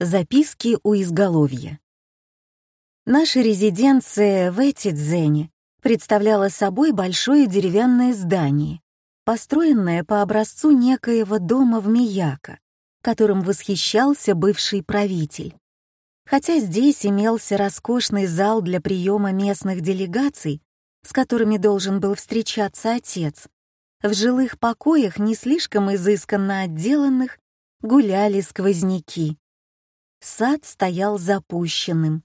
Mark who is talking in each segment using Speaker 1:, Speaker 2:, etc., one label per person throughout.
Speaker 1: Записки у изголовья. Наша резиденция в Этидзене представляла собой большое деревянное здание, построенное по образцу некоего дома в Мияко, которым восхищался бывший правитель. Хотя здесь имелся роскошный зал для приема местных делегаций, с которыми должен был встречаться отец, в жилых покоях, не слишком изысканно отделанных, гуляли сквозняки. Сад стоял запущенным.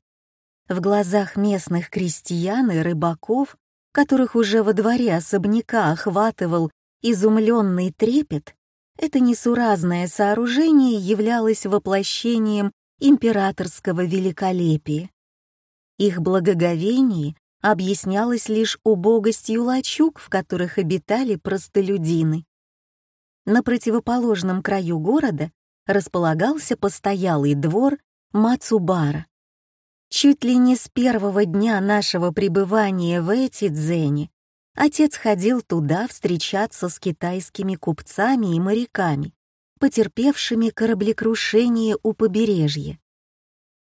Speaker 1: В глазах местных крестьян и рыбаков, которых уже во дворе особняка охватывал изумленный трепет, это несуразное сооружение являлось воплощением императорского великолепия. Их благоговение объяснялось лишь убогостью лачуг, в которых обитали простолюдины. На противоположном краю города располагался постоялый двор Мацубара. Чуть ли не с первого дня нашего пребывания в Этидзене отец ходил туда встречаться с китайскими купцами и моряками, потерпевшими кораблекрушение у побережья.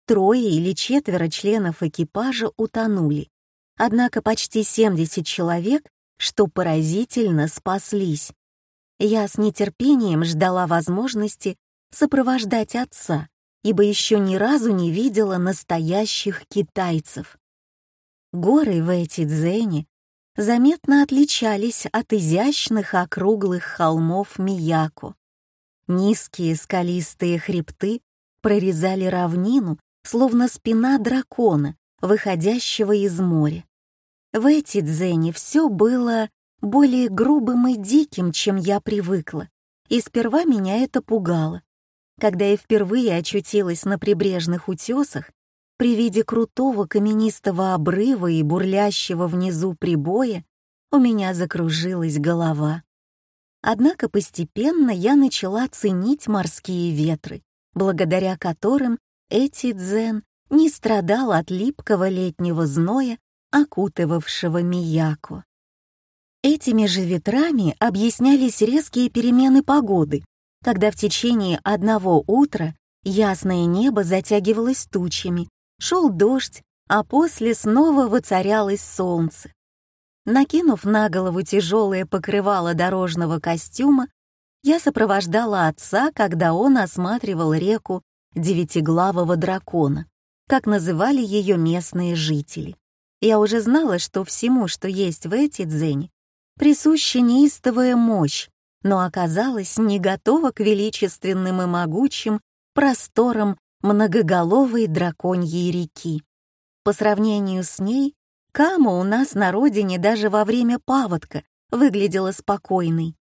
Speaker 1: Трое или четверо членов экипажа утонули, однако почти 70 человек, что поразительно, спаслись. Я с нетерпением ждала возможности сопровождать отца, ибо еще ни разу не видела настоящих китайцев. Горы в Этидзене заметно отличались от изящных округлых холмов Мияко. Низкие скалистые хребты прорезали равнину, словно спина дракона, выходящего из моря. В Этидзене все было более грубым и диким, чем я привыкла, и сперва меня это пугало. Когда я впервые очутилась на прибрежных утесах, при виде крутого каменистого обрыва и бурлящего внизу прибоя, у меня закружилась голова. Однако постепенно я начала ценить морские ветры, благодаря которым эти дзен не страдал от липкого летнего зноя, окутывавшего Мияко. Этими же ветрами объяснялись резкие перемены погоды, когда в течение одного утра ясное небо затягивалось тучами, шел дождь, а после снова воцарялось солнце. Накинув на голову тяжелое покрывало дорожного костюма, я сопровождала отца, когда он осматривал реку девятиглавого дракона, как называли ее местные жители. Я уже знала, что всему, что есть в эти дзене, присуща неистовая мощь, но оказалась не готова к величественным и могучим просторам многоголовой драконьей реки. По сравнению с ней, Кама у нас на родине даже во время паводка выглядела спокойной.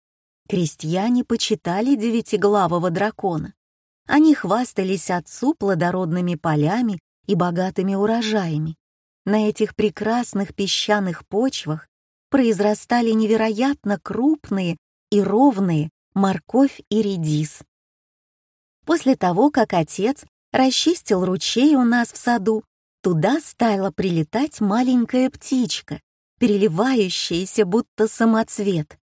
Speaker 1: Крестьяне почитали девятиглавого дракона. Они хвастались отцу плодородными полями и богатыми урожаями. На этих прекрасных песчаных почвах произрастали невероятно крупные и ровные морковь и редис. После того, как отец расчистил ручей у нас в саду, туда стала прилетать маленькая птичка, переливающаяся будто самоцвет.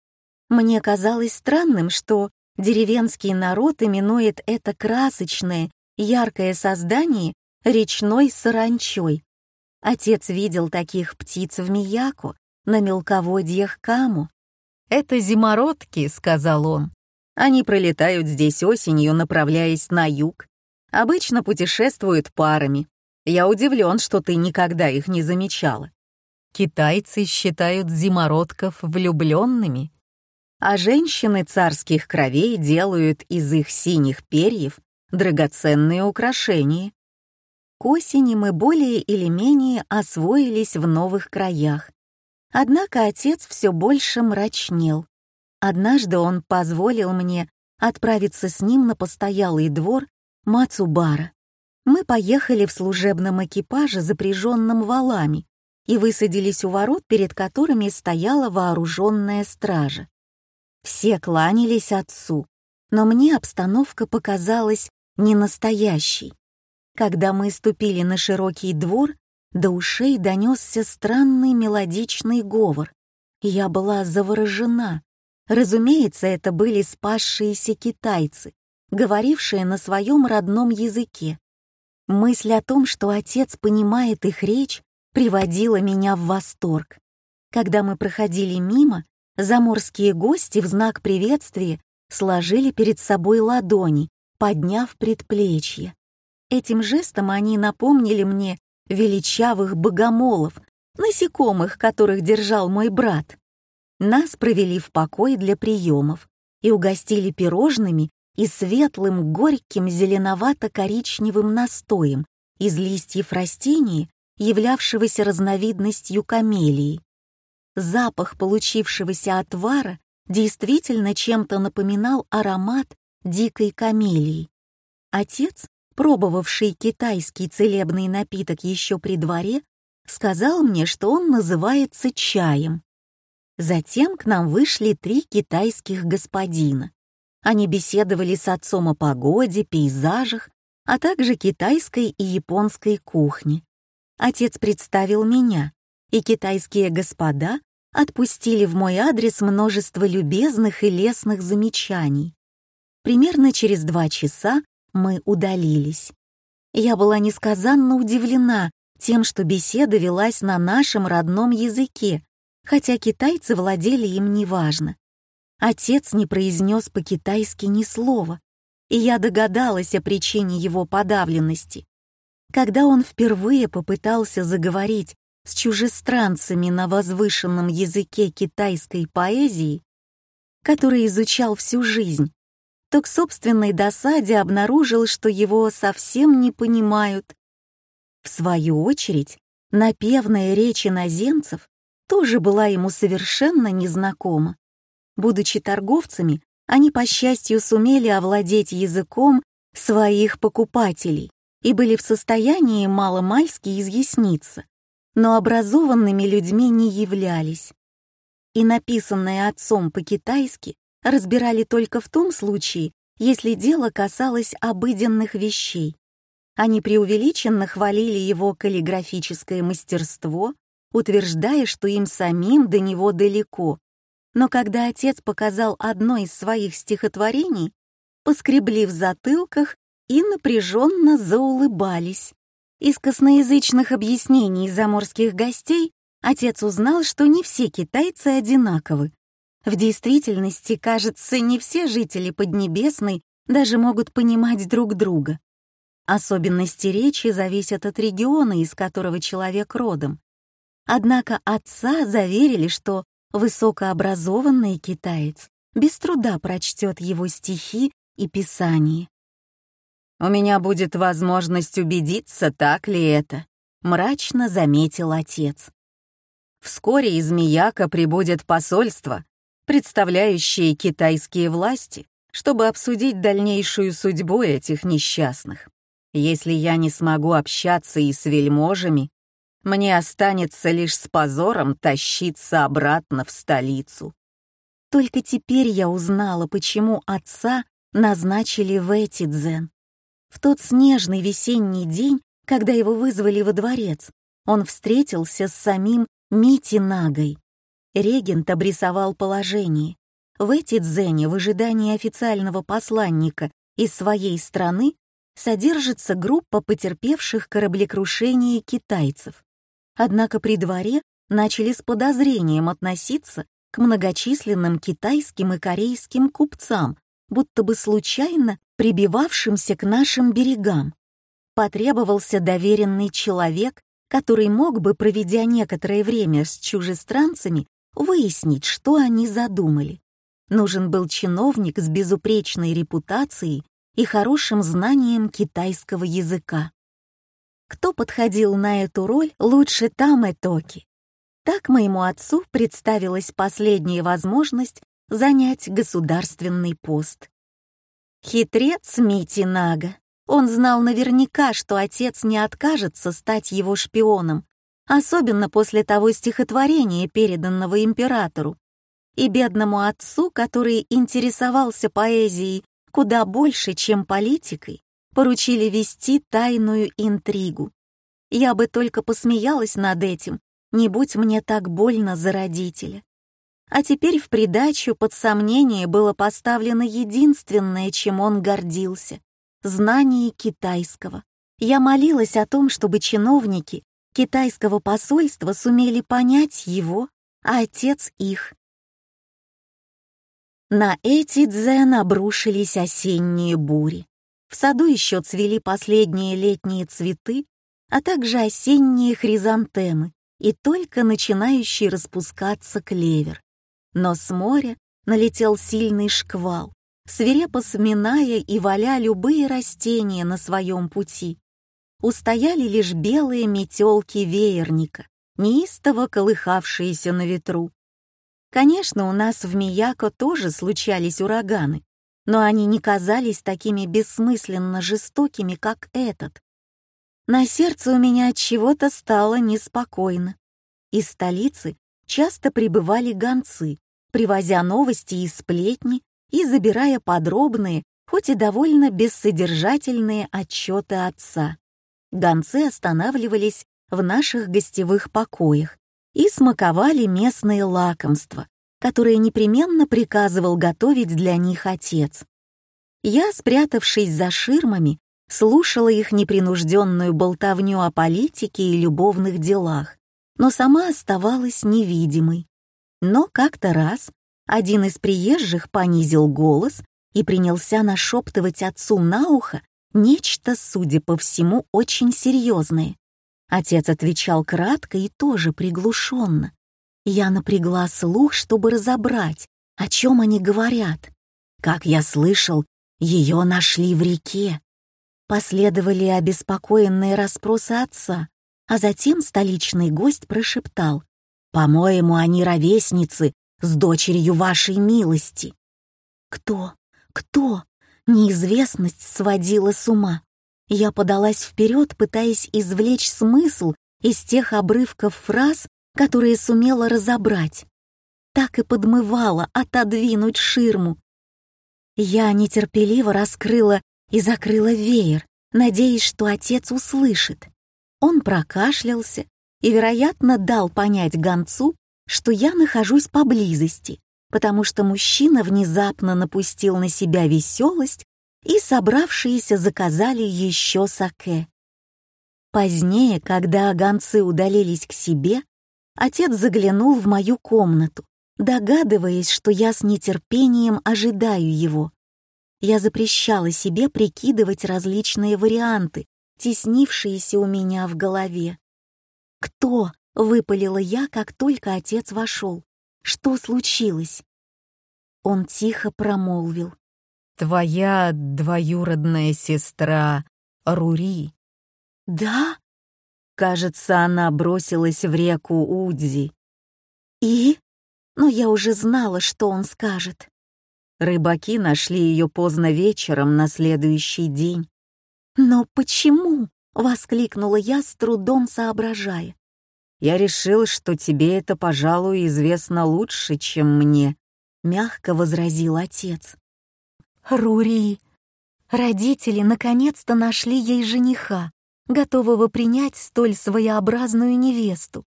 Speaker 1: Мне казалось странным, что деревенский народ именует это красочное, яркое создание речной саранчой. Отец видел таких птиц в Мияку, на мелководьях Каму, «Это зимородки», — сказал он. «Они пролетают здесь осенью, направляясь на юг. Обычно путешествуют парами. Я удивлен, что ты никогда их не замечала. Китайцы считают зимородков влюбленными, а женщины царских кровей делают из их синих перьев драгоценные украшения. К осени мы более или менее освоились в новых краях, Однако отец все больше мрачнел. Однажды он позволил мне отправиться с ним на постоялый двор Мацубара. Мы поехали в служебном экипаже, запряженном валами, и высадились у ворот, перед которыми стояла вооруженная стража. Все кланялись отцу, но мне обстановка показалась ненастоящей. Когда мы ступили на широкий двор, до ушей донесся странный мелодичный говор. Я была заворожена. Разумеется, это были спасшиеся китайцы, говорившие на своем родном языке, Мысль о том, что отец понимает их речь, приводила меня в восторг. Когда мы проходили мимо, заморские гости в знак приветствия сложили перед собой ладони, подняв предплечье. Этим жестом они напомнили мне величавых богомолов, насекомых, которых держал мой брат. Нас провели в покой для приемов и угостили пирожными и светлым горьким зеленовато-коричневым настоем из листьев растения, являвшегося разновидностью камелии. Запах получившегося отвара действительно чем-то напоминал аромат дикой камелии. Отец, пробовавший китайский целебный напиток еще при дворе, сказал мне, что он называется чаем. Затем к нам вышли три китайских господина. Они беседовали с отцом о погоде, пейзажах, а также китайской и японской кухне. Отец представил меня, и китайские господа отпустили в мой адрес множество любезных и лестных замечаний. Примерно через два часа мы удалились. Я была несказанно удивлена тем, что беседа велась на нашем родном языке, хотя китайцы владели им неважно. Отец не произнес по-китайски ни слова, и я догадалась о причине его подавленности. Когда он впервые попытался заговорить с чужестранцами на возвышенном языке китайской поэзии, который изучал всю жизнь, то к собственной досаде обнаружил, что его совсем не понимают. В свою очередь, напевная речь иноземцев тоже была ему совершенно незнакома. Будучи торговцами, они, по счастью, сумели овладеть языком своих покупателей и были в состоянии маломальски изъясниться, но образованными людьми не являлись. И написанное отцом по-китайски разбирали только в том случае, если дело касалось обыденных вещей. Они преувеличенно хвалили его каллиграфическое мастерство, утверждая, что им самим до него далеко. Но когда отец показал одно из своих стихотворений, поскребли в затылках и напряженно заулыбались. Из косноязычных объяснений заморских гостей отец узнал, что не все китайцы одинаковы, в действительности, кажется, не все жители Поднебесной даже могут понимать друг друга. Особенности речи зависят от региона, из которого человек родом. Однако отца заверили, что высокообразованный китаец без труда прочтет его стихи и писание. «У меня будет возможность убедиться, так ли это», — мрачно заметил отец. «Вскоре из Мияка прибудет посольство, представляющие китайские власти, чтобы обсудить дальнейшую судьбу этих несчастных. Если я не смогу общаться и с вельможами, мне останется лишь с позором тащиться обратно в столицу. Только теперь я узнала, почему отца назначили в Этидзен. В тот снежный весенний день, когда его вызвали во дворец, он встретился с самим Мити Нагой. Регент обрисовал положение. В эти дзене в ожидании официального посланника из своей страны содержится группа потерпевших кораблекрушение китайцев. Однако при дворе начали с подозрением относиться к многочисленным китайским и корейским купцам, будто бы случайно прибивавшимся к нашим берегам. Потребовался доверенный человек, который мог бы, проведя некоторое время с чужестранцами, выяснить, что они задумали. Нужен был чиновник с безупречной репутацией и хорошим знанием китайского языка. Кто подходил на эту роль лучше там и Токи? Так моему отцу представилась последняя возможность занять государственный пост. Хитрец Мити Нага. Он знал наверняка, что отец не откажется стать его шпионом, особенно после того стихотворения, переданного императору, и бедному отцу, который интересовался поэзией куда больше, чем политикой, поручили вести тайную интригу. Я бы только посмеялась над этим, не будь мне так больно за родителя. А теперь в придачу под сомнение было поставлено единственное, чем он гордился — знание китайского. Я молилась о том, чтобы чиновники китайского посольства сумели понять его, а отец их. На эти дзен обрушились осенние бури. В саду еще цвели последние летние цветы, а также осенние хризантемы и только начинающий распускаться клевер. Но с моря налетел сильный шквал, свирепо сминая и валя любые растения на своем пути. Устояли лишь белые метелки веерника, неистово колыхавшиеся на ветру. Конечно, у нас в Мияко тоже случались ураганы, но они не казались такими бессмысленно жестокими, как этот. На сердце у меня от чего-то стало неспокойно. Из столицы часто прибывали гонцы, привозя новости и сплетни и забирая подробные, хоть и довольно бессодержательные отчеты отца. Гонцы останавливались в наших гостевых покоях и смаковали местные лакомства, которые непременно приказывал готовить для них отец. Я, спрятавшись за ширмами, слушала их непринужденную болтовню о политике и любовных делах, но сама оставалась невидимой. Но как-то раз один из приезжих понизил голос и принялся нашептывать отцу на ухо нечто, судя по всему, очень серьезное. Отец отвечал кратко и тоже приглушенно. Я напрягла слух, чтобы разобрать, о чем они говорят. Как я слышал, ее нашли в реке. Последовали обеспокоенные расспросы отца, а затем столичный гость прошептал. «По-моему, они ровесницы с дочерью вашей милости». «Кто? Кто?» Неизвестность сводила с ума. Я подалась вперед, пытаясь извлечь смысл из тех обрывков фраз, которые сумела разобрать. Так и подмывала отодвинуть ширму. Я нетерпеливо раскрыла и закрыла веер, надеясь, что отец услышит. Он прокашлялся и, вероятно, дал понять гонцу, что я нахожусь поблизости, потому что мужчина внезапно напустил на себя веселость и собравшиеся заказали еще саке. Позднее, когда гонцы удалились к себе, отец заглянул в мою комнату, догадываясь, что я с нетерпением ожидаю его. Я запрещала себе прикидывать различные варианты, теснившиеся у меня в голове. «Кто?» — выпалила я, как только отец вошел. «Что случилось?» Он тихо промолвил
Speaker 2: твоя двоюродная сестра Рури».
Speaker 1: «Да?»
Speaker 2: Кажется, она бросилась в реку Удзи.
Speaker 1: «И?» Но я уже знала, что он скажет.
Speaker 2: Рыбаки нашли ее поздно вечером на следующий день.
Speaker 1: «Но почему?» — воскликнула я, с трудом соображая.
Speaker 2: «Я решил, что тебе это, пожалуй, известно лучше, чем мне», — мягко возразил отец.
Speaker 1: Рури. Родители наконец-то нашли ей жениха, готового принять столь своеобразную невесту.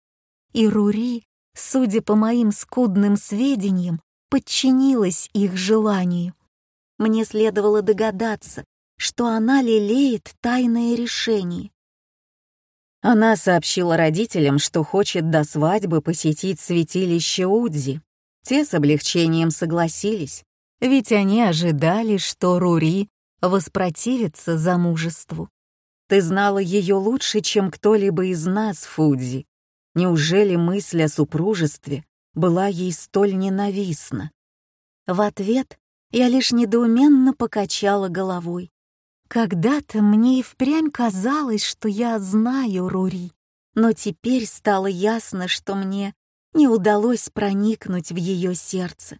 Speaker 1: И Рури, судя по моим скудным сведениям, подчинилась их желанию. Мне следовало догадаться, что она лелеет тайное решение.
Speaker 2: Она сообщила родителям, что хочет до свадьбы посетить святилище Удзи. Те с облегчением согласились, ведь они ожидали, что Рури воспротивится замужеству. Ты знала ее лучше, чем кто-либо из нас, Фудзи. Неужели мысль о супружестве была ей столь ненавистна?
Speaker 1: В ответ я лишь недоуменно покачала головой. Когда-то мне и впрямь казалось, что я знаю Рури, но теперь стало ясно, что мне не удалось проникнуть в ее сердце.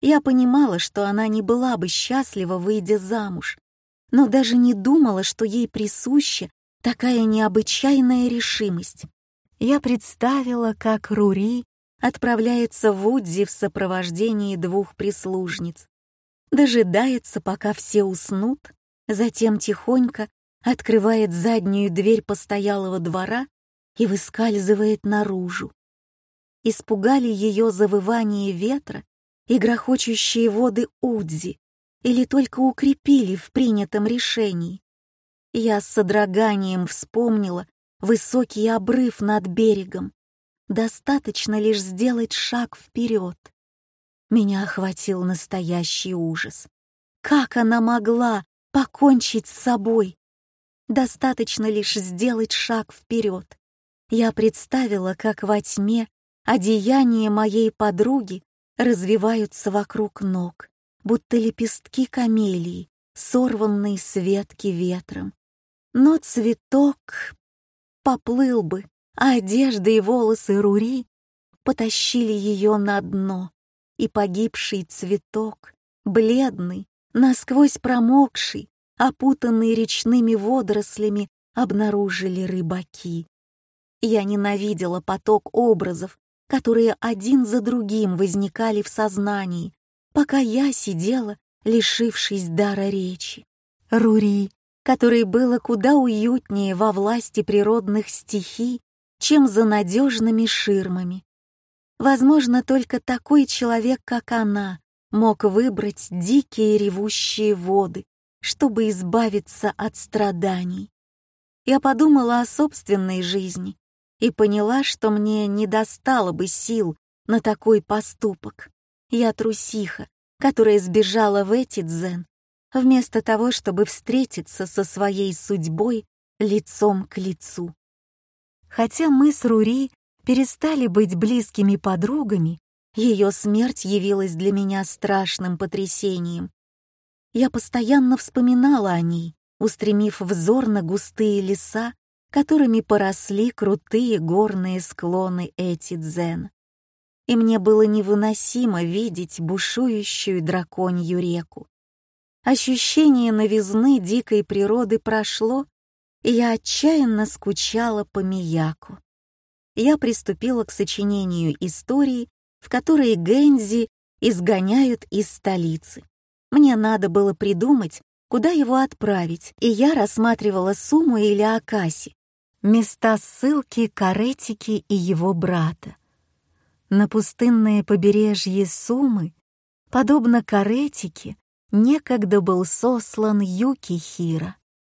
Speaker 1: Я понимала, что она не была бы счастлива, выйдя замуж, но даже не думала, что ей присуща такая необычайная решимость. Я представила, как Рури отправляется в Удзи в сопровождении двух прислужниц, дожидается, пока все уснут, затем тихонько открывает заднюю дверь постоялого двора и выскальзывает наружу. Испугали ее завывание ветра и грохочущие воды Удзи или только укрепили в принятом решении. Я с содроганием вспомнила высокий обрыв над берегом. Достаточно лишь сделать шаг вперед. Меня охватил настоящий ужас. Как она могла покончить с собой? Достаточно лишь сделать шаг вперед. Я представила, как во тьме одеяния моей подруги развиваются вокруг ног, будто лепестки камелии, сорванные с ветки ветром. Но цветок поплыл бы, а одежда и волосы Рури потащили ее на дно, и погибший цветок, бледный, насквозь промокший, опутанный речными водорослями, обнаружили рыбаки. Я ненавидела поток образов, которые один за другим возникали в сознании, пока я сидела, лишившись дара речи. Рури, которой было куда уютнее во власти природных стихий, чем за надежными ширмами. Возможно, только такой человек, как она, мог выбрать дикие ревущие воды, чтобы избавиться от страданий. Я подумала о собственной жизни и поняла, что мне не достало бы сил на такой поступок. Я трусиха, которая сбежала в эти дзен, вместо того, чтобы встретиться со своей судьбой лицом к лицу. Хотя мы с Рури перестали быть близкими подругами, ее смерть явилась для меня страшным потрясением. Я постоянно вспоминала о ней, устремив взор на густые леса, которыми поросли крутые горные склоны эти дзен. И мне было невыносимо видеть бушующую драконью реку. Ощущение новизны дикой природы прошло, и я отчаянно скучала по Мияку. Я приступила к сочинению истории, в которой Гэнзи изгоняют из столицы. Мне надо было придумать, куда его отправить, и я рассматривала Суму или Акаси, места ссылки Каретики и его брата. На пустынное побережье Сумы, подобно Каретике, некогда был сослан Юкихира,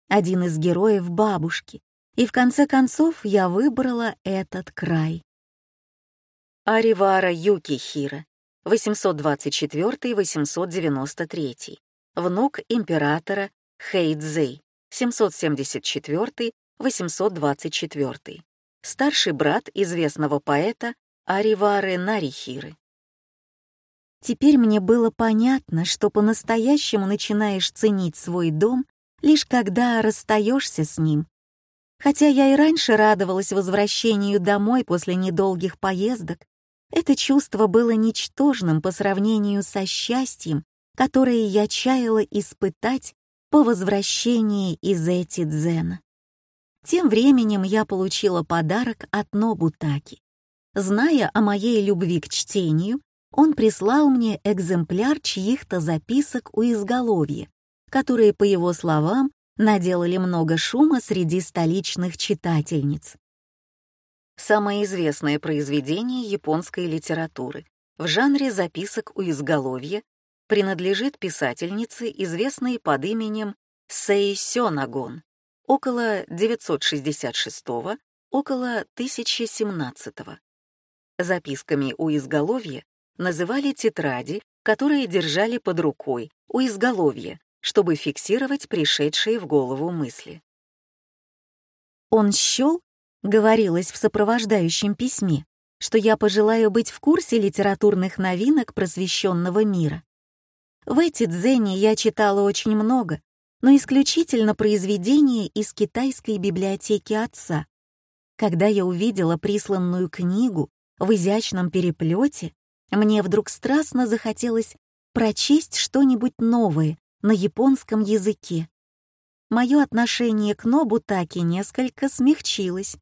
Speaker 1: один из героев бабушки, и в конце концов я выбрала этот край. Аривара Юкихира, 824-893, внук императора Хэйдзэй, 774 824. Старший брат известного поэта Аривары Нарихиры. Теперь мне было понятно, что по-настоящему начинаешь ценить свой дом, лишь когда расстаешься с ним. Хотя я и раньше радовалась возвращению домой после недолгих поездок, это чувство было ничтожным по сравнению со счастьем, которое я чаяла испытать по возвращении из эти дзена. Тем временем я получила подарок от Нобутаки. Зная о моей любви к чтению, он прислал мне экземпляр чьих-то записок у изголовья, которые, по его словам, наделали много шума среди столичных читательниц. Самое известное произведение японской литературы в жанре записок у изголовья принадлежит писательнице, известной под именем Сэй Сёнагон около 966 около 1017 Записками у изголовья называли тетради, которые держали под рукой у изголовья, чтобы фиксировать пришедшие в голову мысли. «Он счел, — говорилось в сопровождающем письме, — что я пожелаю быть в курсе литературных новинок просвещенного мира. В эти дзене я читала очень много, но исключительно произведения из китайской библиотеки отца. Когда я увидела присланную книгу в изящном переплете, мне вдруг страстно захотелось прочесть что-нибудь новое на японском языке. Мое отношение к Нобутаке несколько смягчилось.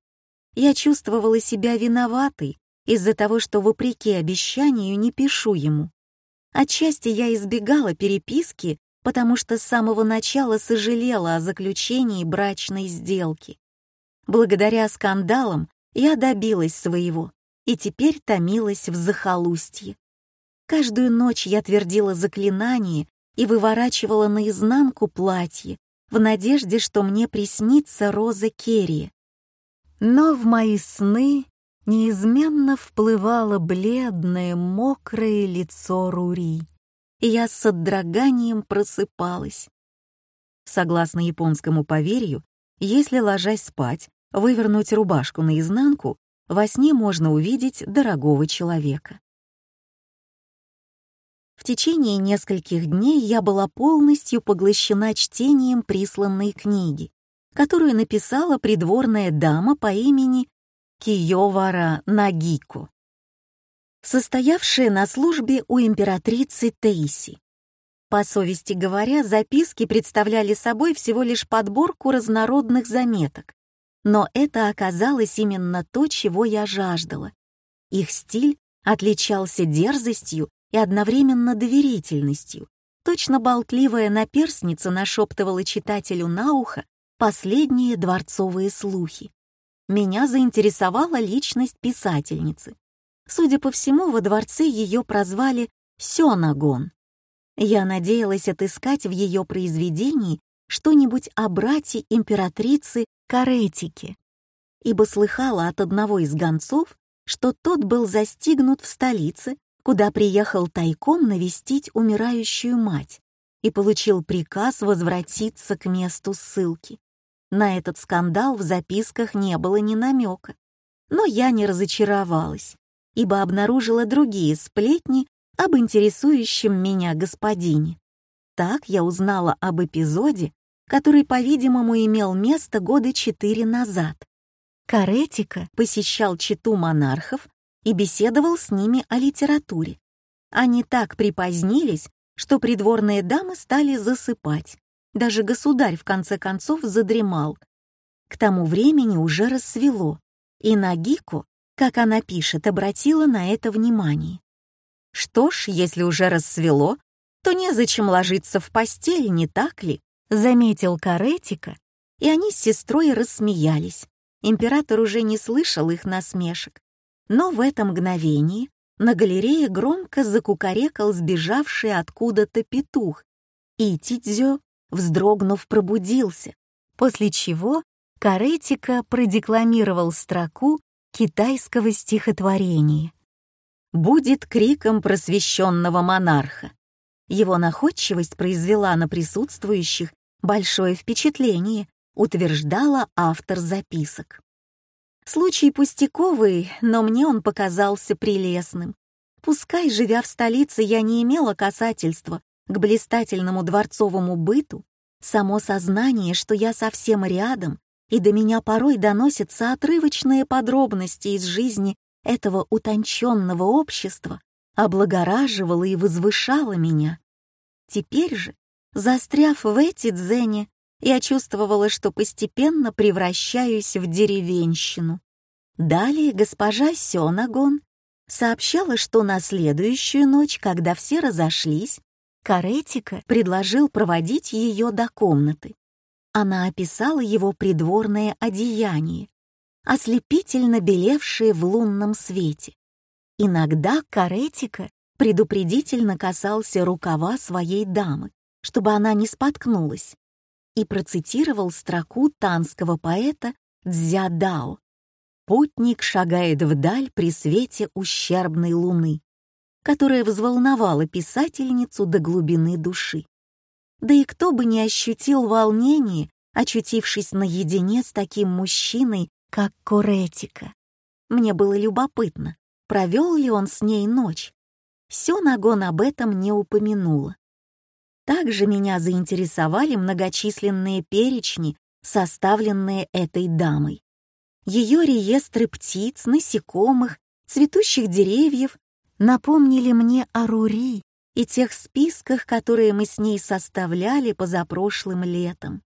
Speaker 1: Я чувствовала себя виноватой из-за того, что, вопреки обещанию, не пишу ему. Отчасти я избегала переписки потому что с самого начала сожалела о заключении брачной сделки. Благодаря скандалам я добилась своего и теперь томилась в захолустье. Каждую ночь я твердила заклинание и выворачивала наизнанку платье, в надежде, что мне приснится Роза Керри. Но в мои сны неизменно вплывало бледное, мокрое лицо Рури, и я с содроганием просыпалась. Согласно японскому поверью, если, ложась спать, вывернуть рубашку наизнанку, во сне можно увидеть дорогого человека. В течение нескольких дней я была полностью поглощена чтением присланной книги, которую написала придворная дама по имени Киёвара Нагико, состоявшая на службе у императрицы Тейси. По совести говоря, записки представляли собой всего лишь подборку разнородных заметок, но это оказалось именно то, чего я жаждала. Их стиль отличался дерзостью и одновременно доверительностью. Точно болтливая наперсница нашептывала читателю на ухо последние дворцовые слухи. Меня заинтересовала личность писательницы. Судя по всему, во дворце ее прозвали Сёнагон. Я надеялась отыскать в ее произведении что-нибудь о брате императрицы Каретике, ибо слыхала от одного из гонцов, что тот был застигнут в столице, куда приехал тайком навестить умирающую мать и получил приказ возвратиться к месту ссылки. На этот скандал в записках не было ни намека, но я не разочаровалась, ибо обнаружила другие сплетни об интересующем меня господине. Так я узнала об эпизоде, который, по-видимому, имел место года четыре назад. Каретика посещал читу монархов и беседовал с ними о литературе. Они так припозднились, что придворные дамы стали засыпать. Даже государь в конце концов задремал. К тому времени уже рассвело, и Нагико, как она пишет, обратила на это внимание. Что ж, если уже рассвело, то незачем ложиться в постель, не так ли? заметил Каретика, и они с сестрой рассмеялись. Император уже не слышал их насмешек. Но в это мгновение на галерее громко закукарекал сбежавший откуда-то петух, и Тидзё, вздрогнув, пробудился, после чего Каретика продекламировал строку китайского стихотворения. «Будет криком просвещенного монарха». Его находчивость произвела на присутствующих большое впечатление, утверждала автор записок. Случай пустяковый, но мне он показался прелестным. Пускай, живя в столице, я не имела касательства к блистательному дворцовому быту, само сознание, что я совсем рядом, и до меня порой доносятся отрывочные подробности из жизни этого утонченного общества, облагораживало и возвышало меня. Теперь же, застряв в эти дзене, я чувствовала, что постепенно превращаюсь в деревенщину. Далее госпожа Сёнагон сообщала, что на следующую ночь, когда все разошлись, Каретика предложил проводить ее до комнаты. Она описала его придворное одеяние, ослепительно белевшее в лунном свете. Иногда Каретика предупредительно касался рукава своей дамы, чтобы она не споткнулась, и процитировал строку танского поэта Цзядао «Путник шагает вдаль при свете ущербной луны», которая взволновала писательницу до глубины души. Да и кто бы не ощутил волнение, очутившись наедине с таким мужчиной, как Коретика. Мне было любопытно, провел ли он с ней ночь, Сёнагон об этом не упомянула. Также меня заинтересовали многочисленные перечни, составленные этой дамой. Ее реестры птиц, насекомых, цветущих деревьев напомнили мне о Рури и тех списках, которые мы с ней составляли позапрошлым летом.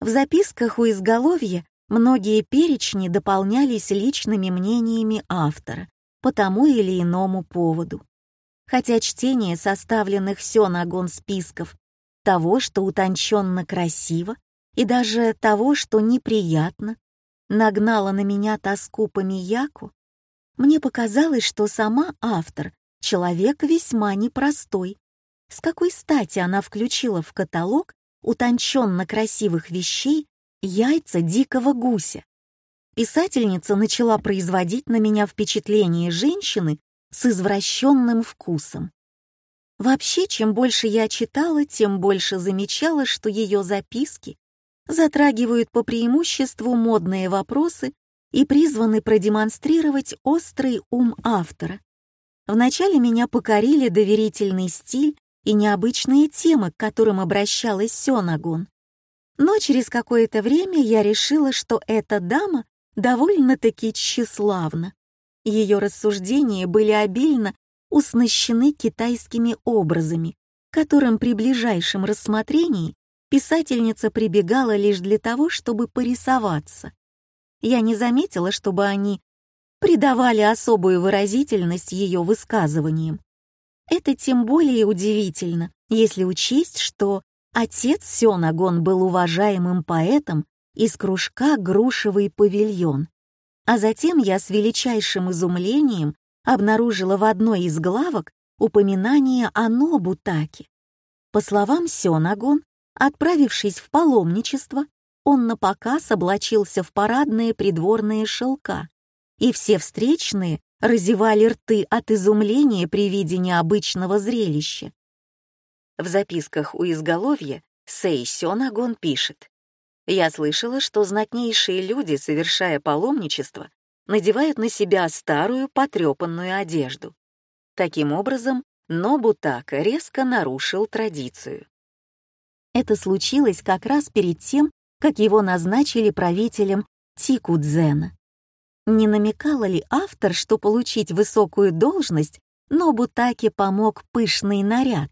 Speaker 1: В записках у изголовья многие перечни дополнялись личными мнениями автора по тому или иному поводу хотя чтение составленных сёнагон списков того, что утонченно красиво, и даже того, что неприятно, нагнало на меня тоску по Мияку, мне показалось, что сама автор — человек весьма непростой. С какой стати она включила в каталог утонченно красивых вещей яйца дикого гуся. Писательница начала производить на меня впечатление женщины с извращенным вкусом. Вообще, чем больше я читала, тем больше замечала, что ее записки затрагивают по преимуществу модные вопросы и призваны продемонстрировать острый ум автора. Вначале меня покорили доверительный стиль и необычные темы, к которым обращалась Сёнагон. Но через какое-то время я решила, что эта дама довольно-таки тщеславна. Ее рассуждения были обильно уснащены китайскими образами, которым при ближайшем рассмотрении писательница прибегала лишь для того, чтобы порисоваться. Я не заметила, чтобы они придавали особую выразительность ее высказываниям. Это тем более удивительно, если учесть, что отец Сёнагон был уважаемым поэтом из кружка «Грушевый павильон». А затем я с величайшим изумлением обнаружила в одной из главок упоминание о Нобутаке. По словам Сёнагон, отправившись в паломничество, он на показ облачился в парадные придворные шелка, и все встречные разевали рты от изумления при виде необычного зрелища. В записках у изголовья Сэй Сёнагон пишет «Я слышала, что знатнейшие люди, совершая паломничество, надевают на себя старую потрепанную одежду. Таким образом, Нобутака резко нарушил традицию. Это случилось как раз перед тем, как его назначили правителем Тикудзена. Не намекала ли автор, что получить высокую должность Нобутаке помог пышный наряд?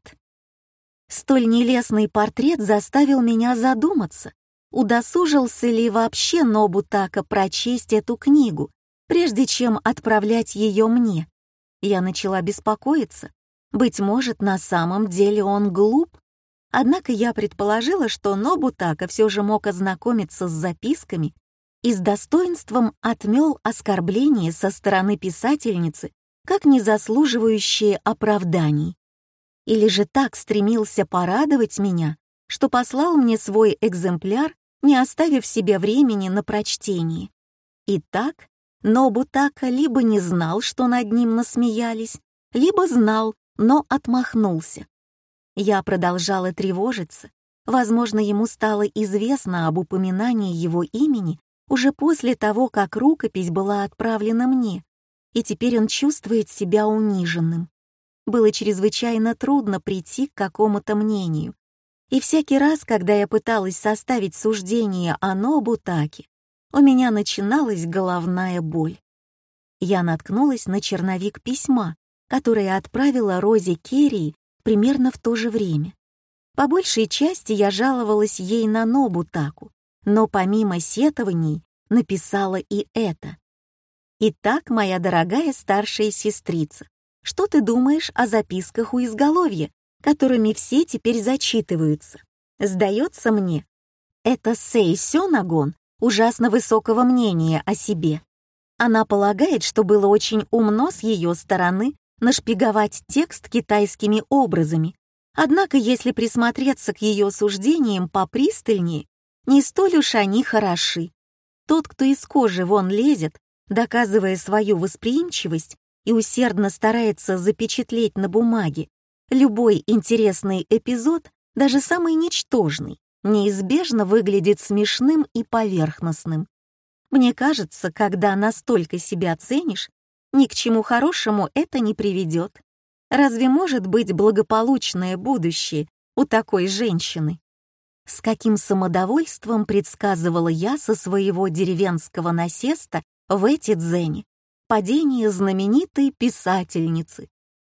Speaker 1: Столь нелестный портрет заставил меня задуматься, удосужился ли вообще Нобутака прочесть эту книгу, прежде чем отправлять ее мне. Я начала беспокоиться. Быть может, на самом деле он глуп? Однако я предположила, что Нобутака все же мог ознакомиться с записками и с достоинством отмел оскорбление со стороны писательницы как незаслуживающие оправданий. Или же так стремился порадовать меня, что послал мне свой экземпляр, не оставив себе времени на прочтение. Итак, но Бутака либо не знал, что над ним насмеялись, либо знал, но отмахнулся. Я продолжала тревожиться. Возможно, ему стало известно об упоминании его имени уже после того, как рукопись была отправлена мне, и теперь он чувствует себя униженным. Было чрезвычайно трудно прийти к какому-то мнению. И всякий раз, когда я пыталась составить суждение о Нобутаке, у меня начиналась головная боль. Я наткнулась на черновик письма, которое отправила Розе Керри примерно в то же время. По большей части я жаловалась ей на Нобутаку, но помимо сетований написала и это. «Итак, моя дорогая старшая сестрица, что ты думаешь о записках у изголовья, которыми все теперь зачитываются? Сдается мне, это Сэй Сёнагон ужасно высокого мнения о себе. Она полагает, что было очень умно с ее стороны нашпиговать текст китайскими образами. Однако, если присмотреться к ее суждениям попристальнее, не столь уж они хороши. Тот, кто из кожи вон лезет, доказывая свою восприимчивость и усердно старается запечатлеть на бумаге любой интересный эпизод, даже самый ничтожный, неизбежно выглядит смешным и поверхностным. Мне кажется, когда настолько себя ценишь, ни к чему хорошему это не приведет. Разве может быть благополучное будущее у такой женщины? С каким самодовольством предсказывала я со своего деревенского насеста в эти дзене падение знаменитой писательницы.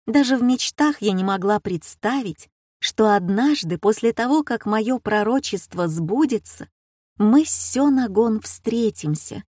Speaker 1: Даже в мечтах я не могла представить, что однажды после того, как мое пророчество сбудется, мы с Сёнагон встретимся,